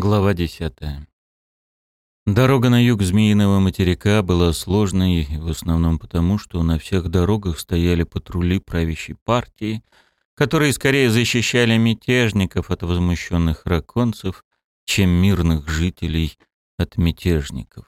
Глава 10. Дорога на юг Змеиного материка была сложной, в основном потому, что на всех дорогах стояли патрули правящей партии, которые скорее защищали мятежников от возмущенных раконцев, чем мирных жителей от мятежников.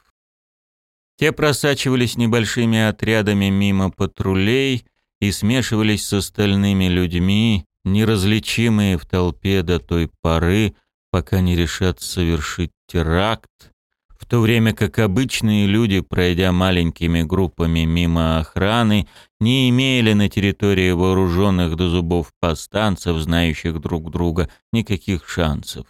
Те просачивались небольшими отрядами мимо патрулей и смешивались с остальными людьми, неразличимые в толпе до той поры, пока не решат совершить теракт, в то время как обычные люди, пройдя маленькими группами мимо охраны, не имели на территории вооруженных до зубов повстанцев, знающих друг друга, никаких шансов.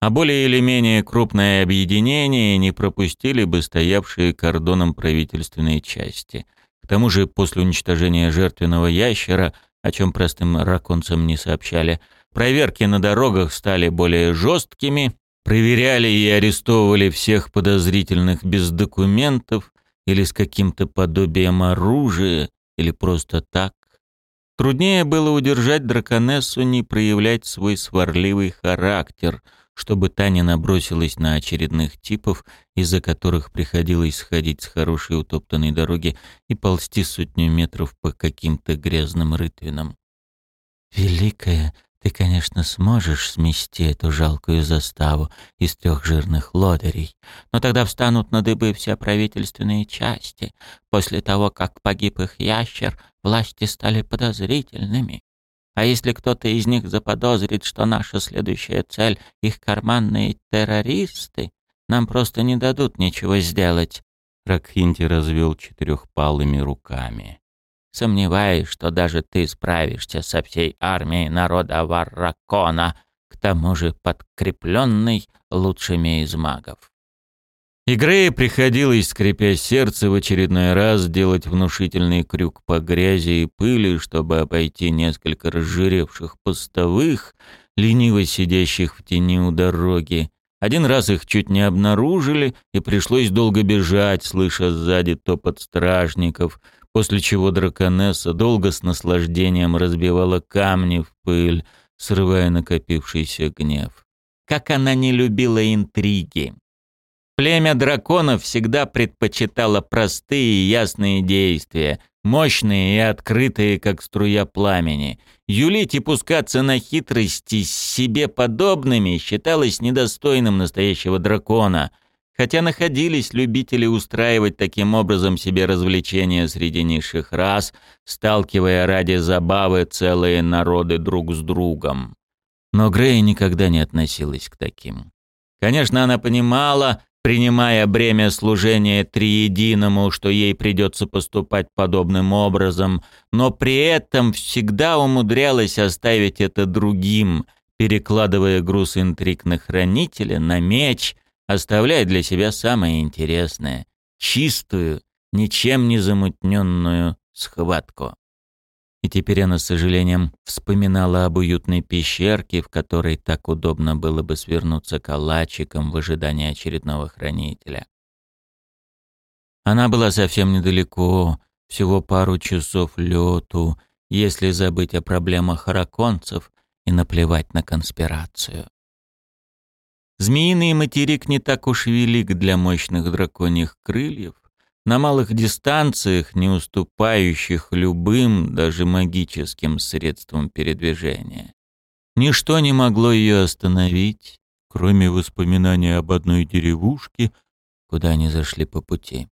А более или менее крупное объединение не пропустили бы стоявшие кордоном правительственные части. К тому же после уничтожения жертвенного ящера, о чем простым раконцам не сообщали, Проверки на дорогах стали более жесткими, проверяли и арестовывали всех подозрительных без документов или с каким-то подобием оружия, или просто так. Труднее было удержать драконессу не проявлять свой сварливый характер, чтобы та не набросилась на очередных типов, из-за которых приходилось сходить с хорошей утоптанной дороги и ползти сотню метров по каким-то грязным рытвинам. «Великая ты, конечно, сможешь смести эту жалкую заставу из трех жирных лодырей, но тогда встанут на дыбы все правительственные части. После того, как погиб их ящер, власти стали подозрительными. А если кто-то из них заподозрит, что наша следующая цель — их карманные террористы, нам просто не дадут ничего сделать. Ракхинти развел четырехпалыми руками. Сомневаюсь, что даже ты справишься со всей армией народа Варракона, к тому же подкрепленной лучшими из магов. Игрее приходилось, скрипя сердце, в очередной раз делать внушительный крюк по грязи и пыли, чтобы обойти несколько разжиревших постовых, лениво сидящих в тени у дороги. Один раз их чуть не обнаружили, и пришлось долго бежать, слыша сзади топот стражников — после чего драконесса долго с наслаждением разбивала камни в пыль, срывая накопившийся гнев. Как она не любила интриги! Племя драконов всегда предпочитало простые и ясные действия, мощные и открытые, как струя пламени. Юлить и пускаться на хитрости с себе подобными считалось недостойным настоящего дракона — Хотя находились любители устраивать таким образом себе развлечения среди низших рас, сталкивая ради забавы целые народы друг с другом. Но Грей никогда не относилась к таким. Конечно, она понимала, принимая бремя служения триединому, что ей придется поступать подобным образом, но при этом всегда умудрялась оставить это другим, перекладывая груз интриг на хранителя, на меч — оставляя для себя самое интересное — чистую, ничем не замутненную схватку. И теперь она с сожалением вспоминала об уютной пещерке, в которой так удобно было бы свернуться калачиком в ожидании очередного хранителя. Она была совсем недалеко, всего пару часов лету, если забыть о проблемах раконцев и наплевать на конспирацию. Змеиный материк не так уж велик для мощных драконьих крыльев, на малых дистанциях, не уступающих любым, даже магическим средствам передвижения. Ничто не могло ее остановить, кроме воспоминания об одной деревушке, куда они зашли по пути.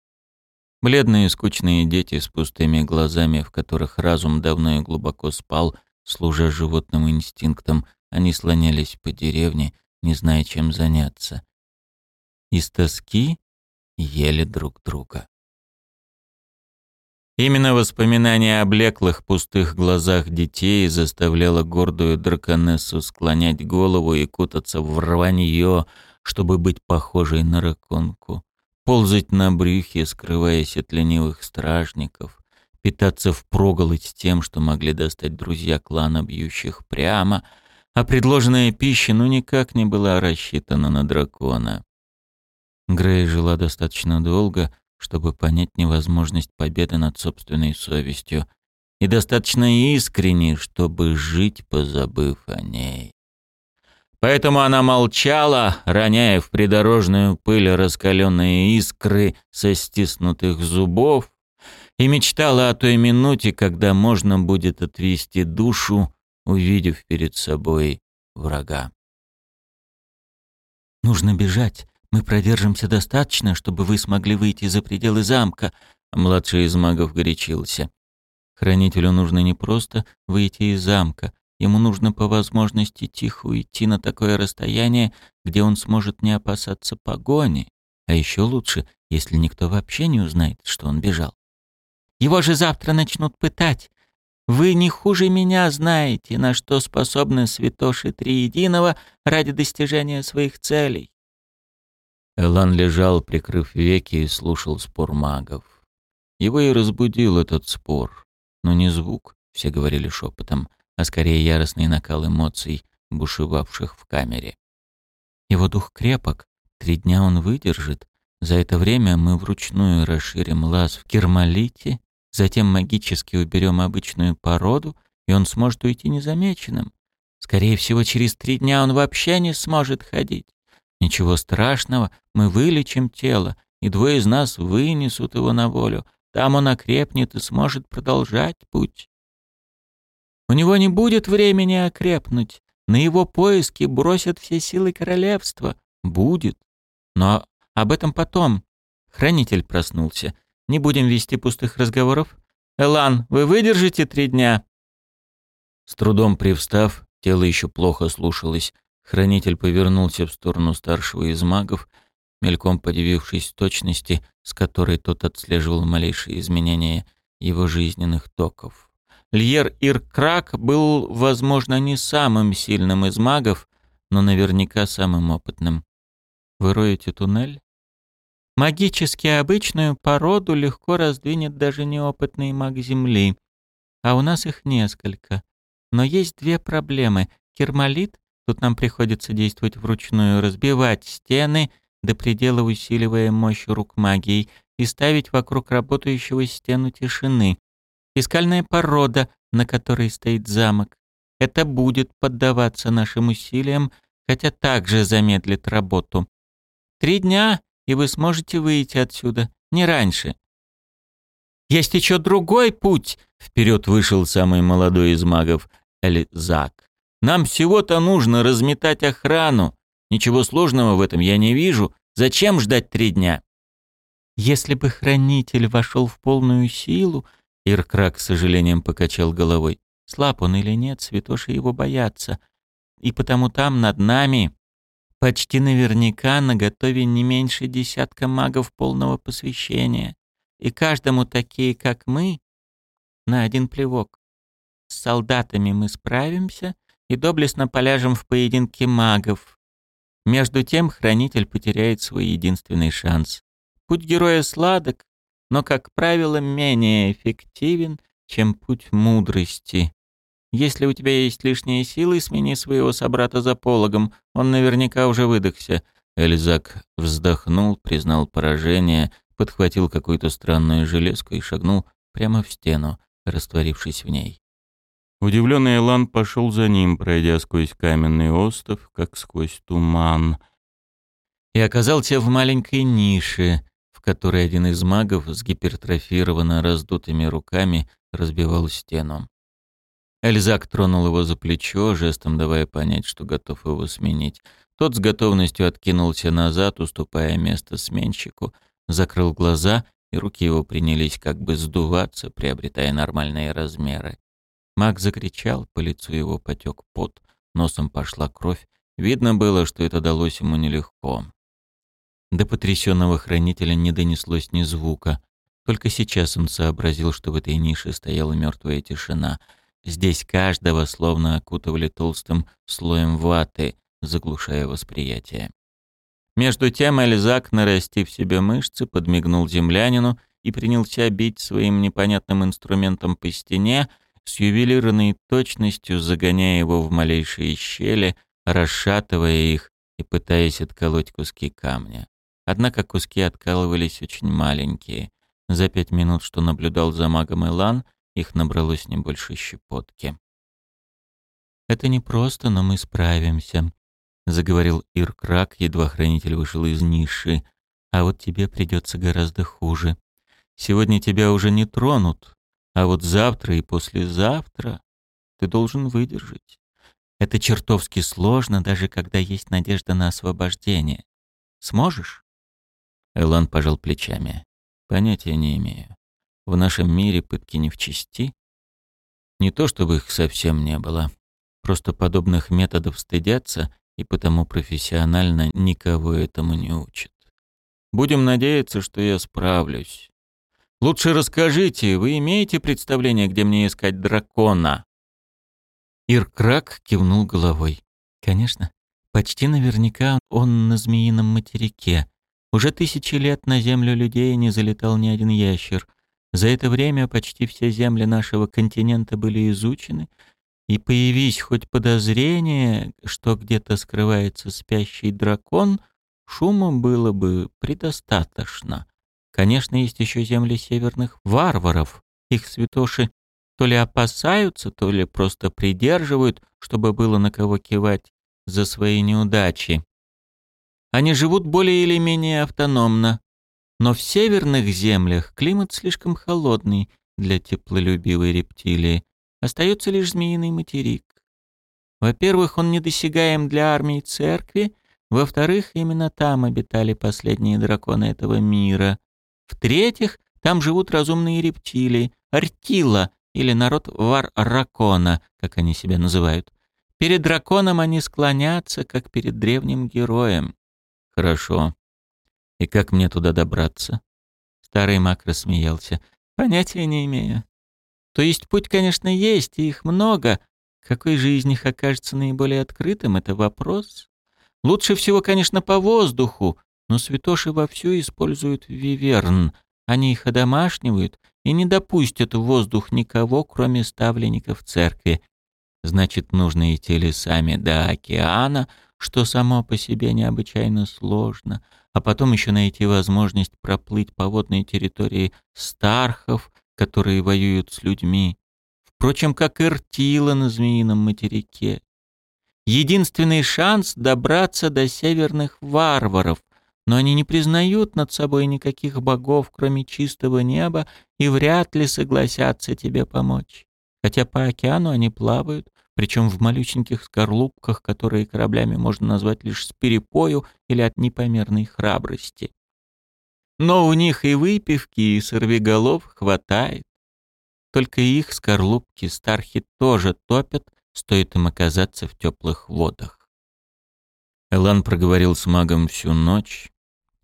Бледные скучные дети с пустыми глазами, в которых разум давно и глубоко спал, служа животным инстинктам, они слонялись по деревне, не зная, чем заняться. Из тоски ели друг друга. Именно воспоминание о блеклых пустых глазах детей заставляло гордую драконессу склонять голову и кутаться в рванье, чтобы быть похожей на раконку, ползать на брюхе, скрываясь от ленивых стражников, питаться впроголодь тем, что могли достать друзья клана бьющих прямо — а предложенная пища ну никак не была рассчитана на дракона. Грей жила достаточно долго, чтобы понять невозможность победы над собственной совестью, и достаточно искренне, чтобы жить, позабыв о ней. Поэтому она молчала, роняя в придорожную пыль раскаленные искры со стиснутых зубов, и мечтала о той минуте, когда можно будет отвести душу, увидев перед собой врага. «Нужно бежать. Мы продержимся достаточно, чтобы вы смогли выйти за пределы замка», младший из магов горячился. Хранителю нужно не просто выйти из замка, ему нужно по возможности тихо уйти на такое расстояние, где он сможет не опасаться погони, а еще лучше, если никто вообще не узнает, что он бежал. «Его же завтра начнут пытать. Вы не хуже меня знаете, на что способны святоши Триединого ради достижения своих целей. Элан лежал, прикрыв веки, и слушал спор магов. Его и разбудил этот спор. Но не звук, все говорили шепотом, а скорее яростный накал эмоций, бушевавших в камере. Его дух крепок, три дня он выдержит. За это время мы вручную расширим лаз в Кермалите, затем магически уберем обычную породу, и он сможет уйти незамеченным. Скорее всего, через три дня он вообще не сможет ходить. Ничего страшного, мы вылечим тело, и двое из нас вынесут его на волю. Там он окрепнет и сможет продолжать путь. У него не будет времени окрепнуть. На его поиски бросят все силы королевства. Будет. Но об этом потом. Хранитель проснулся. Не будем вести пустых разговоров. Элан, вы выдержите три дня? С трудом привстав, тело еще плохо слушалось, Хранитель повернулся в сторону старшего из магов, мельком подивившись точности, с которой тот отслеживал малейшие изменения его жизненных токов. Льер Иркрак был, возможно, не самым сильным из магов, но наверняка самым опытным. Вы роете туннель? Магически обычную породу легко раздвинет даже неопытный маг Земли. А у нас их несколько. Но есть две проблемы. Кермалит Тут нам приходится действовать вручную, разбивать стены, до предела усиливая мощь рук магией, и ставить вокруг работающего стену тишины. Фискальная порода, на которой стоит замок. Это будет поддаваться нашим усилиям, хотя также замедлит работу. Три дня, и вы сможете выйти отсюда, не раньше. Есть еще другой путь, вперед вышел самый молодой из магов, Элизак. Нам всего-то нужно разметать охрану. Ничего сложного в этом я не вижу. Зачем ждать три дня? Если бы хранитель вошел в полную силу, Иркрак с сожалением покачал головой. Слаб он или нет, святоши его боятся. И потому там, над нами, почти наверняка наготове не меньше десятка магов полного посвящения. И каждому такие, как мы, на один плевок. С солдатами мы справимся, и доблестно поляжем в поединке магов. Между тем хранитель потеряет свой единственный шанс. Путь героя сладок, но, как правило, менее эффективен, чем путь мудрости. Если у тебя есть лишние силы, смени своего собрата за пологом, он наверняка уже выдохся. Эльзак вздохнул, признал поражение, подхватил какую-то странную железку и шагнул прямо в стену, растворившись в ней. Удивленный Элан пошел за ним, пройдя сквозь каменный остров, как сквозь туман, и оказался в маленькой нише, в которой один из магов с гипертрофированно раздутыми руками разбивал стену. Эльзак тронул его за плечо, жестом давая понять, что готов его сменить. Тот с готовностью откинулся назад, уступая место сменщику, закрыл глаза, и руки его принялись как бы сдуваться, приобретая нормальные размеры. Маг закричал, по лицу его потек пот, носом пошла кровь. Видно было, что это далось ему нелегко. До потрясенного хранителя не донеслось ни звука. Только сейчас он сообразил, что в этой нише стояла мертвая тишина. Здесь каждого словно окутывали толстым слоем ваты, заглушая восприятие. Между тем Эльзак, нарастив себе мышцы, подмигнул землянину и принялся бить своим непонятным инструментом по стене, с ювелирной точностью загоняя его в малейшие щели, расшатывая их и пытаясь отколоть куски камня. Однако куски откалывались очень маленькие. За пять минут, что наблюдал за магом Элан, их набралось не больше щепотки. «Это непросто, но мы справимся». заговорил Иркрак, едва хранитель вышел из ниши. «А вот тебе придется гораздо хуже. Сегодня тебя уже не тронут, а вот завтра и послезавтра ты должен выдержать. Это чертовски сложно, даже когда есть надежда на освобождение. Сможешь?» Элан пожал плечами. «Понятия не имею. В нашем мире пытки не в чести. Не то чтобы их совсем не было. Просто подобных методов стыдятся и потому профессионально никого этому не учат. Будем надеяться, что я справлюсь. Лучше расскажите, вы имеете представление, где мне искать дракона?» Иркрак кивнул головой. «Конечно. Почти наверняка он на Змеином материке. Уже тысячи лет на землю людей не залетал ни один ящер. За это время почти все земли нашего континента были изучены, и появись хоть подозрение, что где-то скрывается спящий дракон, шума было бы предостаточно. Конечно, есть еще земли северных варваров. Их святоши то ли опасаются, то ли просто придерживают, чтобы было на кого кивать за свои неудачи. Они живут более или менее автономно. Но в северных землях климат слишком холодный для теплолюбивой рептилии. Остается лишь змеиный материк. Во-первых, он недосягаем для армии церкви, во-вторых, именно там обитали последние драконы этого мира. В-третьих, там живут разумные рептилии, артила или народ вар-ракона, как они себя называют. Перед драконом они склонятся, как перед древним героем. Хорошо. И как мне туда добраться? Старый маг рассмеялся. Понятия не имею. То есть путь, конечно, есть, и их много. Какой же из них окажется наиболее открытым, это вопрос. Лучше всего, конечно, по воздуху, но святоши вовсю используют виверн. Они их одомашнивают и не допустят в воздух никого, кроме ставленников церкви. Значит, нужно идти лесами до океана, что само по себе необычайно сложно, а потом еще найти возможность проплыть по водной территории Стархов, которые воюют с людьми. Впрочем, как и Ртила на Змеином материке. Единственный шанс добраться до северных варваров, но они не признают над собой никаких богов, кроме чистого неба, и вряд ли согласятся тебе помочь. Хотя по океану они плавают, причем в малюсеньких скорлупках, которые кораблями можно назвать лишь с перепою или от непомерной храбрости. Но у них и выпивки, и сорвиголов хватает. Только их скорлупки стархи тоже топят, стоит им оказаться в теплых водах. Элан проговорил с магом всю ночь,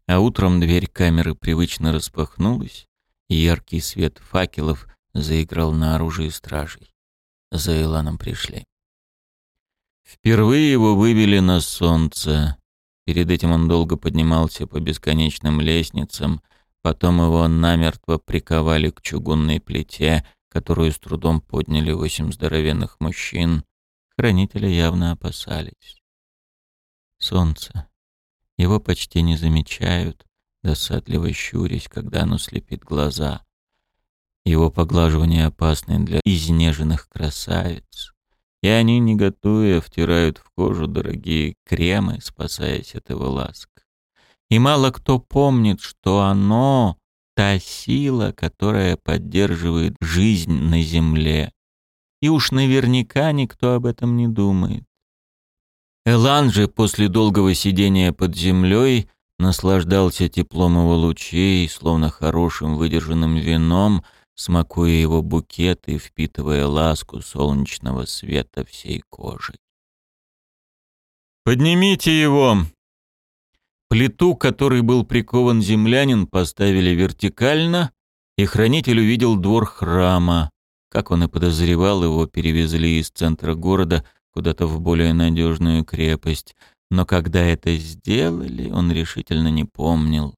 а утром дверь камеры привычно распахнулась, и яркий свет факелов заиграл на оружии стражей. За Эланом пришли. Впервые его вывели на солнце, Перед этим он долго поднимался по бесконечным лестницам, потом его намертво приковали к чугунной плите, которую с трудом подняли восемь здоровенных мужчин. Хранители явно опасались. Солнце. Его почти не замечают, досадливо щурясь, когда оно слепит глаза. Его поглаживание опасны для изнеженных красавиц и они, не готовя, втирают в кожу дорогие кремы, спасаясь от его ласк. И мало кто помнит, что оно — та сила, которая поддерживает жизнь на земле. И уж наверняка никто об этом не думает. Элан же после долгого сидения под землей наслаждался теплом его лучей, словно хорошим выдержанным вином, смакуя его букет и впитывая ласку солнечного света всей кожей. «Поднимите его!» Плиту, которой был прикован землянин, поставили вертикально, и хранитель увидел двор храма. Как он и подозревал, его перевезли из центра города куда-то в более надежную крепость. Но когда это сделали, он решительно не помнил.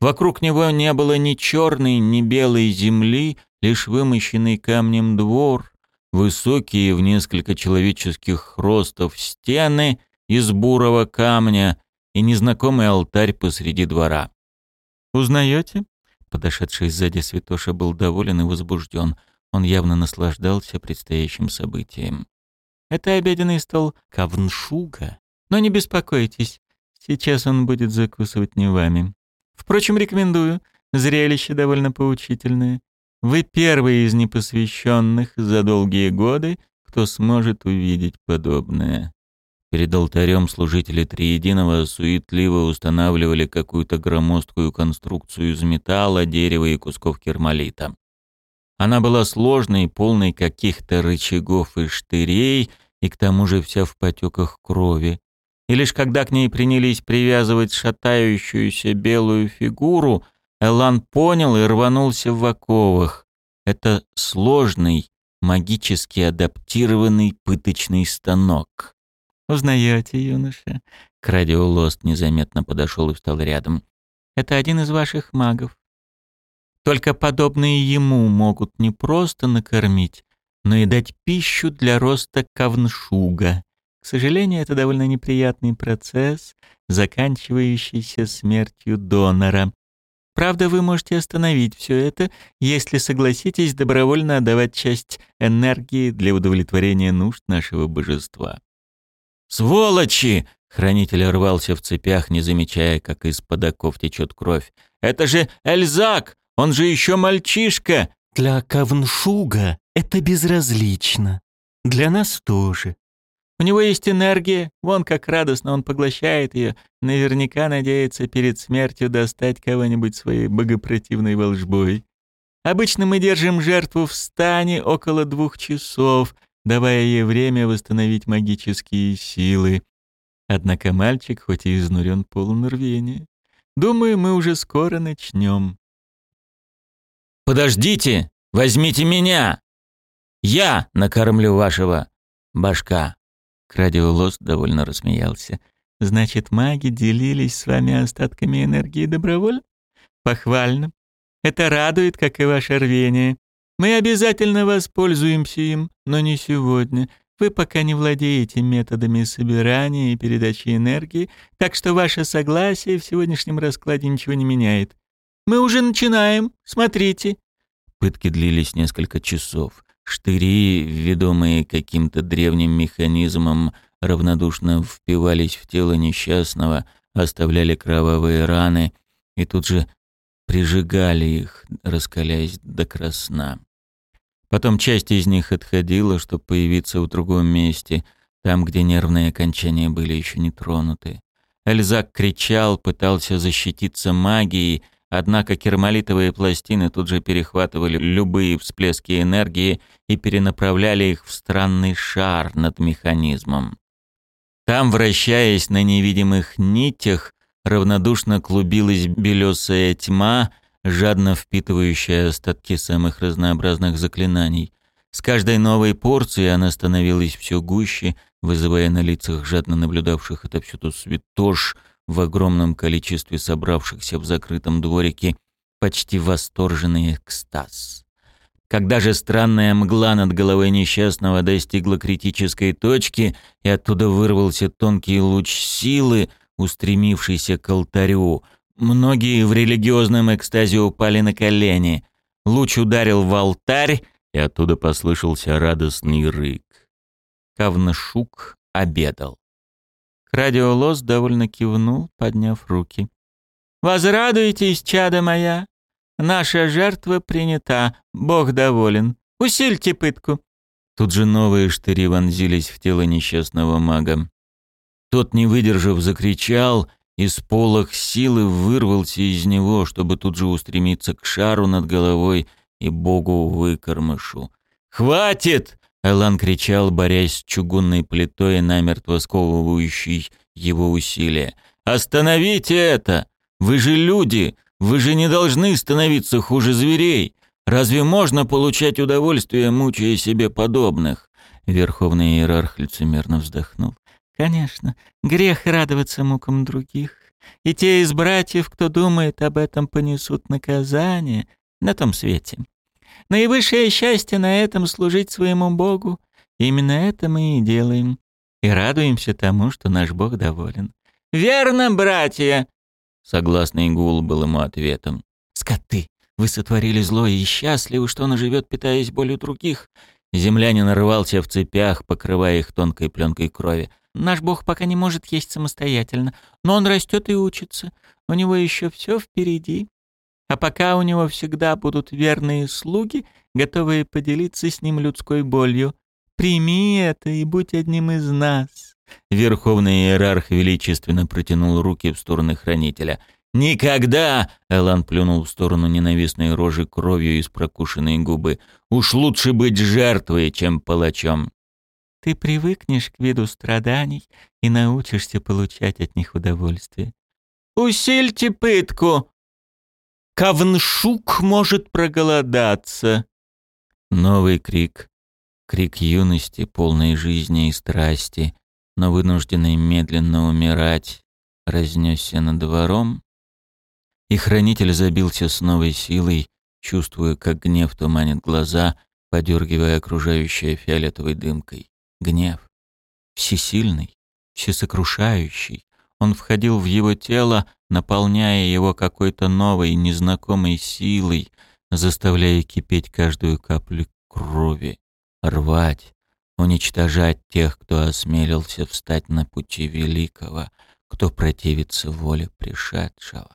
Вокруг него не было ни черной, ни белой земли, лишь вымощенный камнем двор, высокие в несколько человеческих ростов стены из бурого камня и незнакомый алтарь посреди двора. «Узнаете?» Подошедший сзади святоша был доволен и возбужден. Он явно наслаждался предстоящим событием. «Это обеденный стол Кавншуга, Но не беспокойтесь, сейчас он будет закусывать не вами. Впрочем, рекомендую. Зрелище довольно поучительное. Вы первый из непосвященных за долгие годы, кто сможет увидеть подобное. Перед алтарем служители Триединого суетливо устанавливали какую-то громоздкую конструкцию из металла, дерева и кусков кермолита. Она была сложной, полной каких-то рычагов и штырей, и к тому же вся в потеках крови. И лишь когда к ней принялись привязывать шатающуюся белую фигуру, Элан понял и рванулся в оковах. Это сложный, магически адаптированный пыточный станок. «Узнаете, юноша?» Крадио Лост незаметно подошел и встал рядом. «Это один из ваших магов. Только подобные ему могут не просто накормить, но и дать пищу для роста кавншуга. К сожалению, это довольно неприятный процесс, заканчивающийся смертью донора. Правда, вы можете остановить все это, если согласитесь добровольно отдавать часть энергии для удовлетворения нужд нашего божества. «Сволочи!» — хранитель рвался в цепях, не замечая, как из-под оков течет кровь. «Это же Эльзак! Он же еще мальчишка!» «Для Кавншуга это безразлично. Для нас тоже. У него есть энергия, вон как радостно он поглощает ее, наверняка надеется перед смертью достать кого-нибудь своей богопротивной волжбой. Обычно мы держим жертву в стане около двух часов — давая ей время восстановить магические силы. Однако мальчик, хоть и изнурен полон рвения, думаю, мы уже скоро начнем. «Подождите! Возьмите меня! Я накормлю вашего башка!» Крадиолос довольно рассмеялся. «Значит, маги делились с вами остатками энергии добровольно? Похвально. Это радует, как и ваше рвение. Мы обязательно воспользуемся им, но не сегодня. Вы пока не владеете методами собирания и передачи энергии, так что ваше согласие в сегодняшнем раскладе ничего не меняет. Мы уже начинаем. Смотрите. Пытки длились несколько часов. Штыри, ведомые каким-то древним механизмом, равнодушно впивались в тело несчастного, оставляли кровавые раны и тут же прижигали их, раскаляясь до красна. Потом часть из них отходила, чтобы появиться в другом месте, там, где нервные окончания были еще не тронуты. Эльзак кричал, пытался защититься магией, однако кермолитовые пластины тут же перехватывали любые всплески энергии и перенаправляли их в странный шар над механизмом. Там, вращаясь на невидимых нитях, равнодушно клубилась белесая тьма — жадно впитывающая остатки самых разнообразных заклинаний. С каждой новой порцией она становилась все гуще, вызывая на лицах жадно наблюдавших отовсюду святош в огромном количестве собравшихся в закрытом дворике почти восторженный экстаз. Когда же странная мгла над головой несчастного достигла критической точки, и оттуда вырвался тонкий луч силы, устремившийся к алтарю — Многие в религиозном экстазе упали на колени. Луч ударил в алтарь, и оттуда послышался радостный рык. Кавнашук обедал. Крадиолос довольно кивнул, подняв руки. «Возрадуйтесь, чада моя! Наша жертва принята, Бог доволен. Усильте пытку!» Тут же новые штыри вонзились в тело несчастного мага. Тот, не выдержав, закричал из полох силы вырвался из него, чтобы тут же устремиться к шару над головой и богу-выкормышу. «Хватит!» — Элан кричал, борясь с чугунной плитой, намертво сковывающей его усилия. «Остановите это! Вы же люди! Вы же не должны становиться хуже зверей! Разве можно получать удовольствие, мучая себе подобных?» Верховный иерарх лицемерно вздохнул. Конечно, грех радоваться мукам других. И те из братьев, кто думает об этом, понесут наказание на том свете. Наивысшее счастье на этом служить своему Богу. Именно это мы и делаем. И радуемся тому, что наш Бог доволен. «Верно, братья!» Согласный гул был ему ответом. «Скоты! Вы сотворили зло и счастливы, что он живет, питаясь болью других!» Землянин рвался в цепях, покрывая их тонкой пленкой крови. Наш бог пока не может есть самостоятельно, но он растет и учится. У него еще все впереди. А пока у него всегда будут верные слуги, готовые поделиться с ним людской болью. Прими это и будь одним из нас». Верховный иерарх величественно протянул руки в сторону хранителя. «Никогда!» — Элан плюнул в сторону ненавистной рожи кровью из прокушенной губы. «Уж лучше быть жертвой, чем палачом!» «Ты привыкнешь к виду страданий и научишься получать от них удовольствие». «Усильте пытку!» Кавншук может проголодаться. Новый крик. Крик юности, полной жизни и страсти, но вынужденный медленно умирать, разнесся над двором. И хранитель забился с новой силой, чувствуя, как гнев туманит глаза, подергивая окружающее фиолетовой дымкой. Гнев. Всесильный, всесокрушающий, он входил в его тело, наполняя его какой-то новой, незнакомой силой, заставляя кипеть каждую каплю крови, рвать, уничтожать тех, кто осмелился встать на пути великого, кто противится воле пришедшего.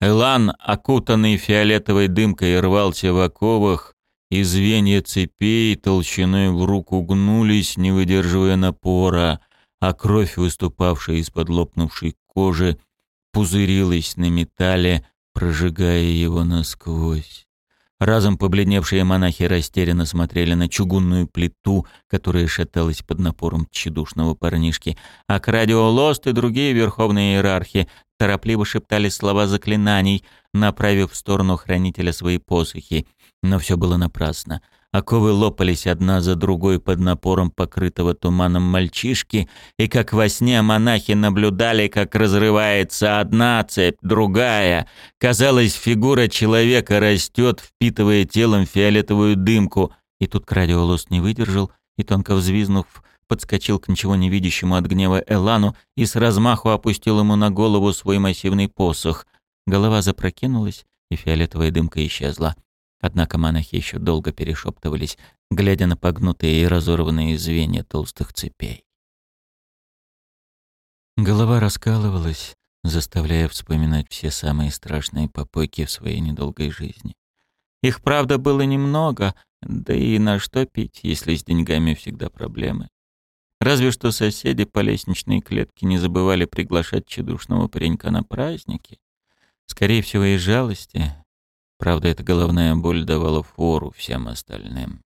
Элан, окутанный фиолетовой дымкой, рвался в оковах, и звенья цепей толщиной в руку гнулись, не выдерживая напора, а кровь, выступавшая из-под лопнувшей кожи, пузырилась на металле, прожигая его насквозь. Разом побледневшие монахи растерянно смотрели на чугунную плиту, которая шаталась под напором тщедушного парнишки, а Крадио Лост и другие верховные иерархи торопливо шептали слова заклинаний, направив в сторону хранителя свои посохи. Но все было напрасно. Оковы лопались одна за другой под напором покрытого туманом мальчишки, и как во сне монахи наблюдали, как разрывается одна цепь, другая. Казалось, фигура человека растет, впитывая телом фиолетовую дымку. И тут Крадиолос не выдержал и, тонко взвизнув, подскочил к ничего не видящему от гнева Элану и с размаху опустил ему на голову свой массивный посох. Голова запрокинулась, и фиолетовая дымка исчезла. Однако монахи еще долго перешептывались, глядя на погнутые и разорванные звенья толстых цепей. Голова раскалывалась, заставляя вспоминать все самые страшные попойки в своей недолгой жизни. Их, правда, было немного, да и на что пить, если с деньгами всегда проблемы. Разве что соседи по лестничной клетке не забывали приглашать чудушного паренька на праздники. Скорее всего, из жалости, Правда, эта головная боль давала фору всем остальным.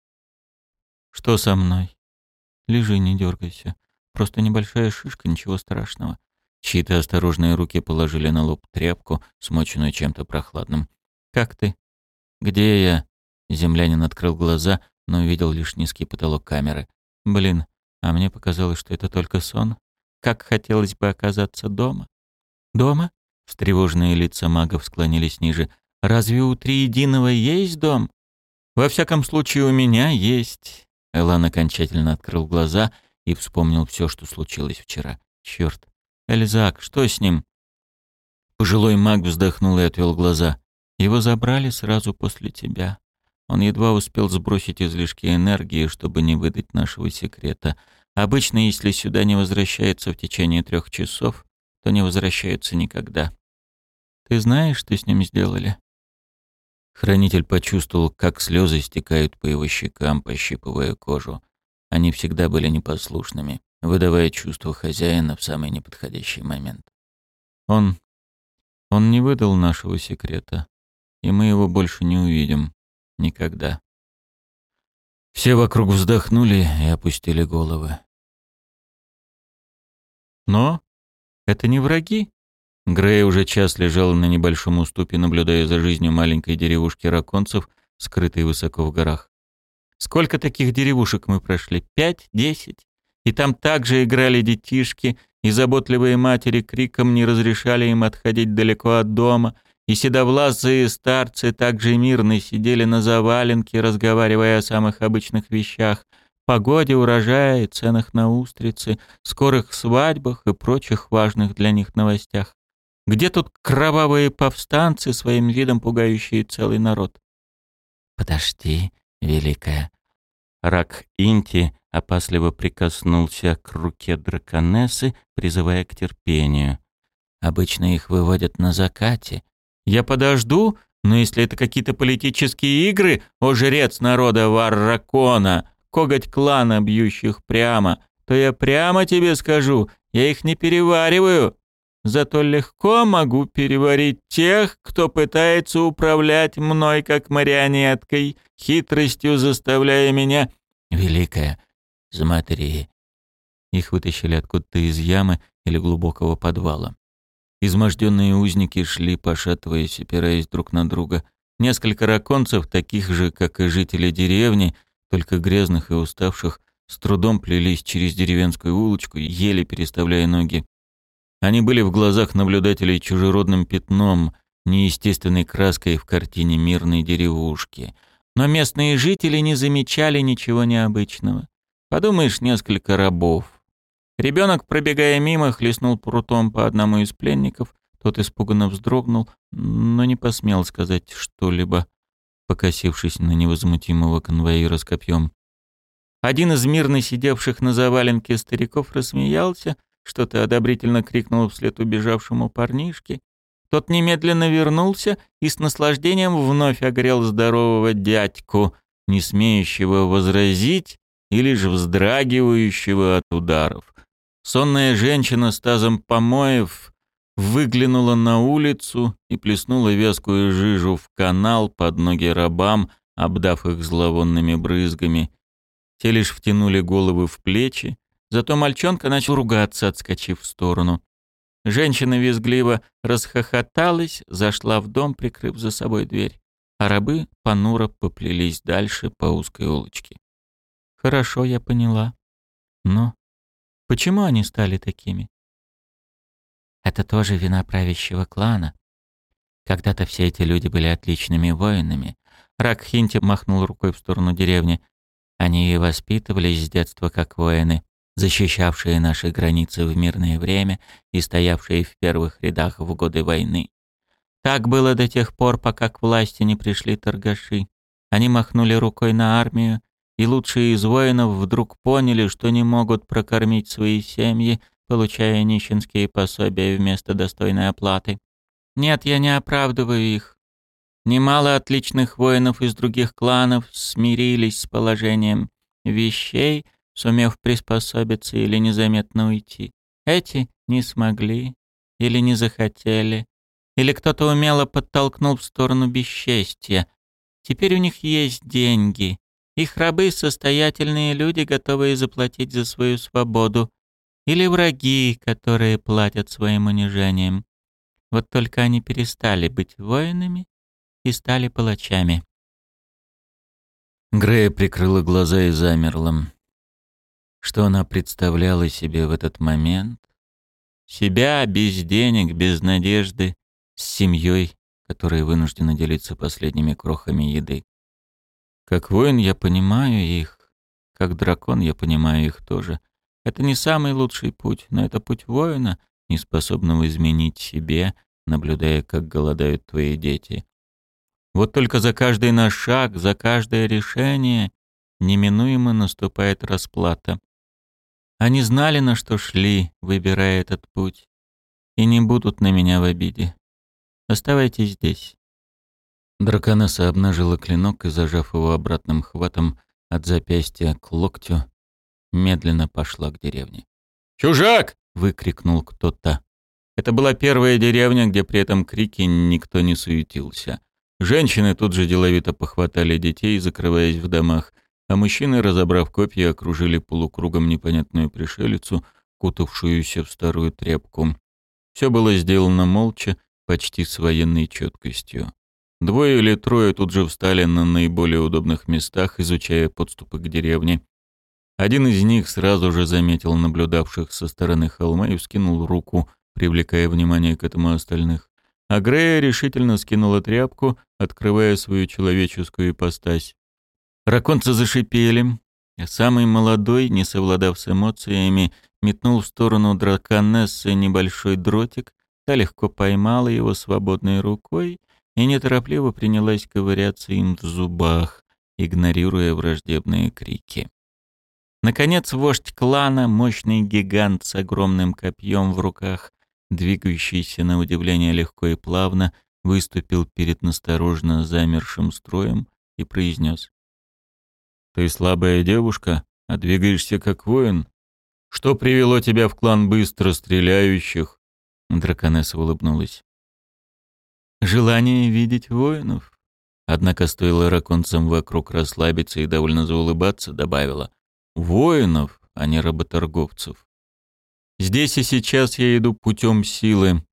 «Что со мной?» «Лежи, не дергайся. Просто небольшая шишка, ничего страшного». Чьи-то осторожные руки положили на лоб тряпку, смоченную чем-то прохладным. «Как ты?» «Где я?» Землянин открыл глаза, но увидел лишь низкий потолок камеры. «Блин, а мне показалось, что это только сон. Как хотелось бы оказаться дома». «Дома?» Встревоженные лица магов склонились ниже. Разве у Триединого есть дом? Во всяком случае, у меня есть. Элан окончательно открыл глаза и вспомнил все, что случилось вчера. Черт. Эльзак, что с ним? Пожилой маг вздохнул и отвел глаза. Его забрали сразу после тебя. Он едва успел сбросить излишки энергии, чтобы не выдать нашего секрета. Обычно, если сюда не возвращается в течение трех часов, то не возвращается никогда. Ты знаешь, что с ним сделали? Хранитель почувствовал, как слезы стекают по его щекам, пощипывая кожу. Они всегда были непослушными, выдавая чувство хозяина в самый неподходящий момент. Он... он не выдал нашего секрета, и мы его больше не увидим. Никогда. Все вокруг вздохнули и опустили головы. Но это не враги, Грей уже час лежал на небольшом уступе, наблюдая за жизнью маленькой деревушки раконцев, скрытой высоко в горах. Сколько таких деревушек мы прошли? Пять? Десять? И там также играли детишки, и заботливые матери криком не разрешали им отходить далеко от дома, и седовласые старцы также мирно сидели на заваленке, разговаривая о самых обычных вещах, погоде, урожае, ценах на устрицы, скорых свадьбах и прочих важных для них новостях. Где тут кровавые повстанцы, своим видом пугающие целый народ? Подожди, великая. Рак Инти, опасливо прикоснулся к руке драконессы, призывая к терпению. «Обычно их выводят на закате». «Я подожду, но если это какие-то политические игры, о жрец народа Варракона, коготь клана, бьющих прямо, то я прямо тебе скажу, я их не перевариваю. Зато легко могу переварить тех, кто пытается управлять мной как марионеткой, хитростью заставляя меня... Великая, смотри. Их вытащили откуда-то из ямы или глубокого подвала. Изможденные узники шли, пошатываясь, опираясь друг на друга. Несколько раконцев, таких же, как и жители деревни, только грязных и уставших, с трудом плелись через деревенскую улочку, еле переставляя ноги. Они были в глазах наблюдателей чужеродным пятном, неестественной краской в картине мирной деревушки. Но местные жители не замечали ничего необычного. Подумаешь, несколько рабов. Ребенок, пробегая мимо, хлестнул прутом по одному из пленников. Тот испуганно вздрогнул, но не посмел сказать что-либо, покосившись на невозмутимого конвоира с копьем. Один из мирно сидевших на заваленке стариков рассмеялся, что-то одобрительно крикнул вслед убежавшему парнишке. Тот немедленно вернулся и с наслаждением вновь огрел здорового дядьку, не смеющего возразить или же вздрагивающего от ударов. Сонная женщина с тазом помоев выглянула на улицу и плеснула вязкую жижу в канал под ноги рабам, обдав их зловонными брызгами — те лишь втянули головы в плечи, зато мальчонка начал ругаться, отскочив в сторону. Женщина визгливо расхохоталась, зашла в дом, прикрыв за собой дверь, а рабы понуро поплелись дальше по узкой улочке. «Хорошо, я поняла. Но почему они стали такими?» «Это тоже вина правящего клана. Когда-то все эти люди были отличными воинами». Ракхинти махнул рукой в сторону деревни. Они и воспитывались с детства как воины, защищавшие наши границы в мирное время и стоявшие в первых рядах в годы войны. Так было до тех пор, пока к власти не пришли торгаши. Они махнули рукой на армию, и лучшие из воинов вдруг поняли, что не могут прокормить свои семьи, получая нищенские пособия вместо достойной оплаты. Нет, я не оправдываю их. Немало отличных воинов из других кланов смирились с положением вещей, сумев приспособиться или незаметно уйти. Эти не смогли или не захотели, или кто-то умело подтолкнул в сторону бесчестья. Теперь у них есть деньги. Их рабы — состоятельные люди, готовые заплатить за свою свободу. Или враги, которые платят своим унижением. Вот только они перестали быть воинами и стали палачами. Грея прикрыла глаза и замерла. Что она представляла себе в этот момент? Себя без денег, без надежды, с семьей, которая вынуждена делиться последними крохами еды. Как воин я понимаю их, как дракон я понимаю их тоже. Это не самый лучший путь, но это путь воина, не способного изменить себе, наблюдая, как голодают твои дети. Вот только за каждый наш шаг, за каждое решение неминуемо наступает расплата. Они знали, на что шли, выбирая этот путь, и не будут на меня в обиде. Оставайтесь здесь. Драконесса обнажила клинок и, зажав его обратным хватом от запястья к локтю, медленно пошла к деревне. «Чужак!» — выкрикнул кто-то. Это была первая деревня, где при этом крике никто не суетился. Женщины тут же деловито похватали детей, закрываясь в домах, а мужчины, разобрав копья, окружили полукругом непонятную пришелицу, кутавшуюся в старую тряпку. Все было сделано молча, почти с военной четкостью. Двое или трое тут же встали на наиболее удобных местах, изучая подступы к деревне. Один из них сразу же заметил наблюдавших со стороны холма и вскинул руку, привлекая внимание к этому остальных. А Грея решительно скинула тряпку, открывая свою человеческую ипостась. Раконцы зашипели. Самый молодой, не совладав с эмоциями, метнул в сторону драконессы небольшой дротик, та легко поймала его свободной рукой и неторопливо принялась ковыряться им в зубах, игнорируя враждебные крики. Наконец, вождь клана, мощный гигант с огромным копьем в руках, двигающийся на удивление легко и плавно, выступил перед насторожно замершим строем и произнес. «Ты слабая девушка, а двигаешься как воин. Что привело тебя в клан быстро стреляющих?» Драконесса улыбнулась. «Желание видеть воинов». Однако стоило раконцам вокруг расслабиться и довольно заулыбаться, добавила воинов, а не работорговцев. Здесь и сейчас я иду путем силы.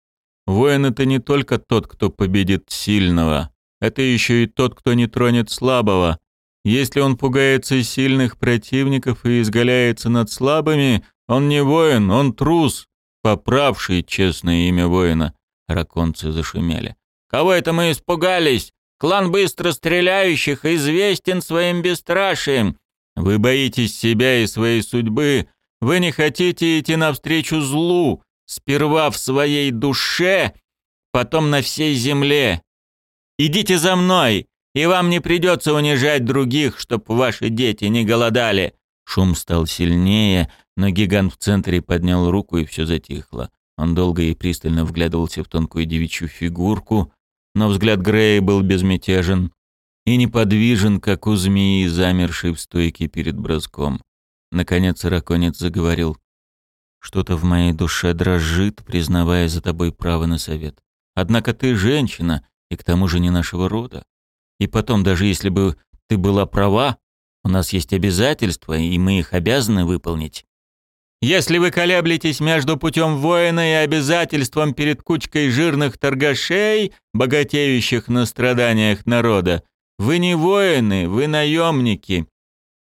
Воин — это не только тот, кто победит сильного, это еще и тот, кто не тронет слабого. Если он пугается сильных противников и изгаляется над слабыми, он не воин, он трус, поправший честное имя воина. Раконцы зашумели. «Кого это мы испугались? Клан быстро стреляющих известен своим бесстрашием. Вы боитесь себя и своей судьбы. Вы не хотите идти навстречу злу, сперва в своей душе, потом на всей земле. Идите за мной, и вам не придется унижать других, чтобы ваши дети не голодали». Шум стал сильнее, но гигант в центре поднял руку, и все затихло. Он долго и пристально вглядывался в тонкую девичью фигурку, но взгляд Грея был безмятежен и неподвижен, как у змеи, замершей в стойке перед броском. Наконец раконец заговорил. «Что-то в моей душе дрожит, признавая за тобой право на совет. Однако ты женщина, и к тому же не нашего рода. И потом, даже если бы ты была права, у нас есть обязательства, и мы их обязаны выполнить. Если вы колеблетесь между путем воина и обязательством перед кучкой жирных торгашей, богатеющих на страданиях народа, вы не воины, вы наемники.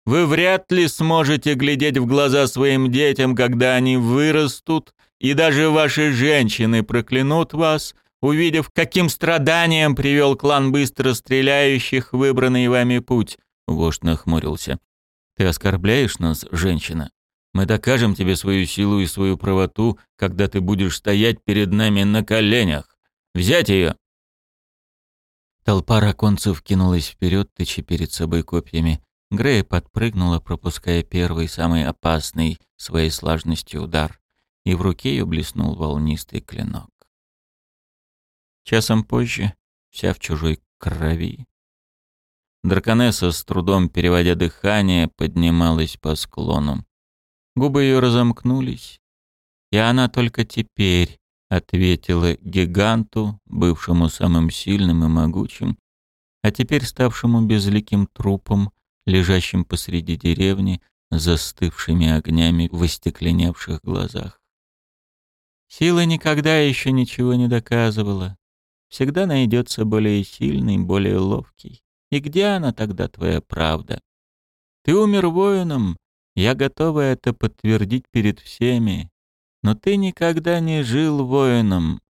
Вы вряд ли сможете глядеть в глаза своим детям, когда они вырастут, и даже ваши женщины проклянут вас, увидев, каким страданием привел клан быстро стреляющих выбранный вами путь. Вождь нахмурился. Ты оскорбляешь нас, женщина? Мы докажем тебе свою силу и свою правоту, когда ты будешь стоять перед нами на коленях. Взять ее!» Толпа раконцев кинулась вперед, тыча перед собой копьями. Грея подпрыгнула, пропуская первый, самый опасный своей слажностью удар, и в руке ее блеснул волнистый клинок. Часом позже, вся в чужой крови, драконесса, с трудом переводя дыхание, поднималась по склону. Губы ее разомкнулись, и она только теперь ответила гиганту, бывшему самым сильным и могучим, а теперь ставшему безликим трупом, лежащим посреди деревни, застывшими огнями в остекленевших глазах. Сила никогда еще ничего не доказывала. Всегда найдется более сильный, более ловкий. И где она тогда, твоя правда? Ты умер воином, я готова это подтвердить перед всеми. Но ты никогда не жил воином,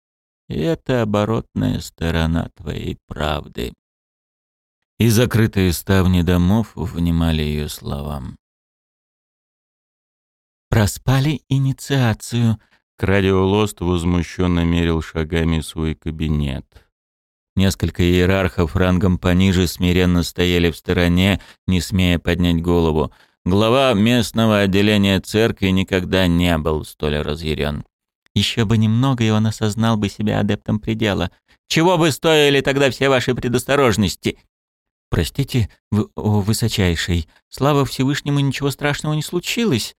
и это оборотная сторона твоей правды. И закрытые ставни домов внимали ее словам. «Проспали инициацию», — Крадиолост возмущенно мерил шагами свой кабинет. Несколько иерархов рангом пониже смиренно стояли в стороне, не смея поднять голову. Глава местного отделения церкви никогда не был столь разъярен. Еще бы немного, и он осознал бы себя адептом предела. Чего бы стоили тогда все ваши предосторожности? Простите, вы, о высочайший, слава Всевышнему, ничего страшного не случилось.